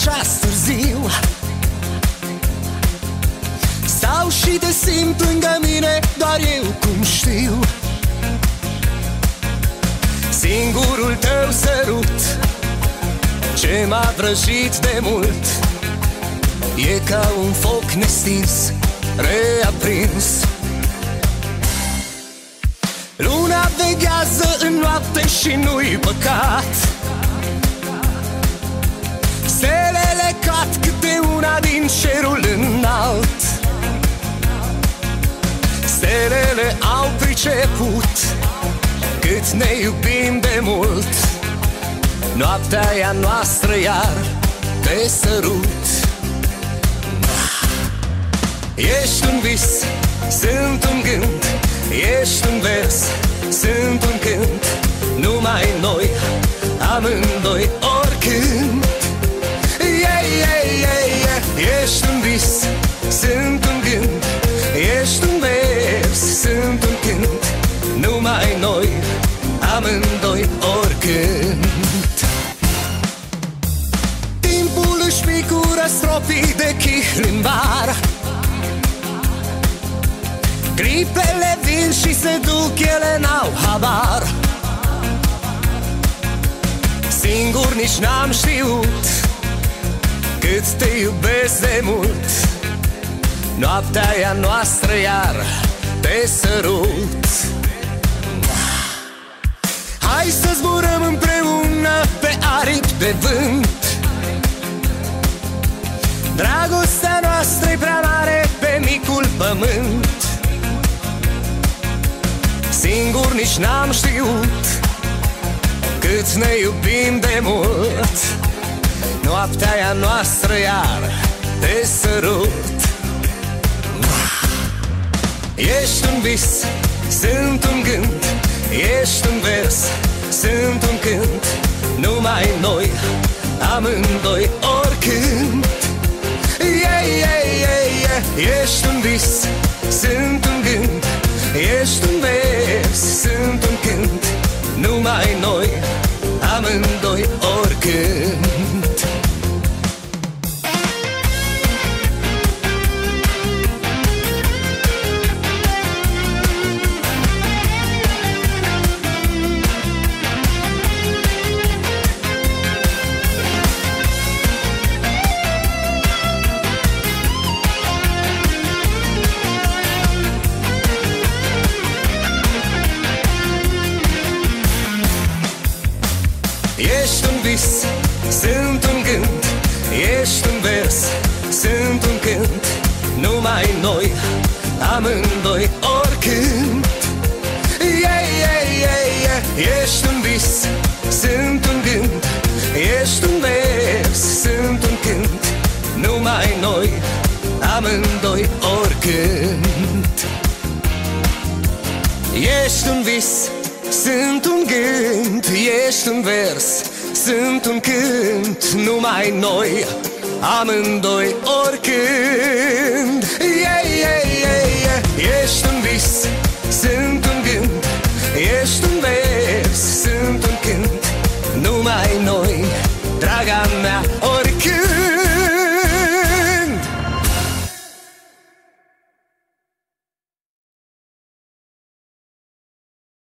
ceas târziu și te simt lângă mine Doar eu cum știu. Singurul tău sărut Ce m-a vrăjit de mult E ca un foc nestins Reaprins. Luna veghează în noapte și nu-i păcat ne iubim de mult. Noaptea e a noastră iar Te sărut. Ești un vis, sunt un gând. Ești un vers, sunt un chih în bar Clipele vin și se duc, ele n-au habar. Singur nici n-am știut Cât te iubesc de mult. Noaptea e a noastră iar te sărut. Hai să zburăm împreună pe aripi de vânt nici n-am știut Cât ne iubim de mult. Noaptea e a noastră iar te sărut. Ești un vis, sunt un gând Ești un vers, sunt un cânt. Numai noi, amândoi, oricând Ești un vis, sunt un gând. Ești un vers, sunt un cânt. Numai noi, amândoi, oricând. Yeah, yeah, yeah, yeah. Ești un vis, sunt un gând. Ești un vers, sunt un cânt. Numai noi, amândoi, oricând. Ești un vis, sunt un gând Ești un vers, sunt un cânt Numai noi, amândoi, oricând yeah, yeah, yeah, yeah. Ești un vis, sunt un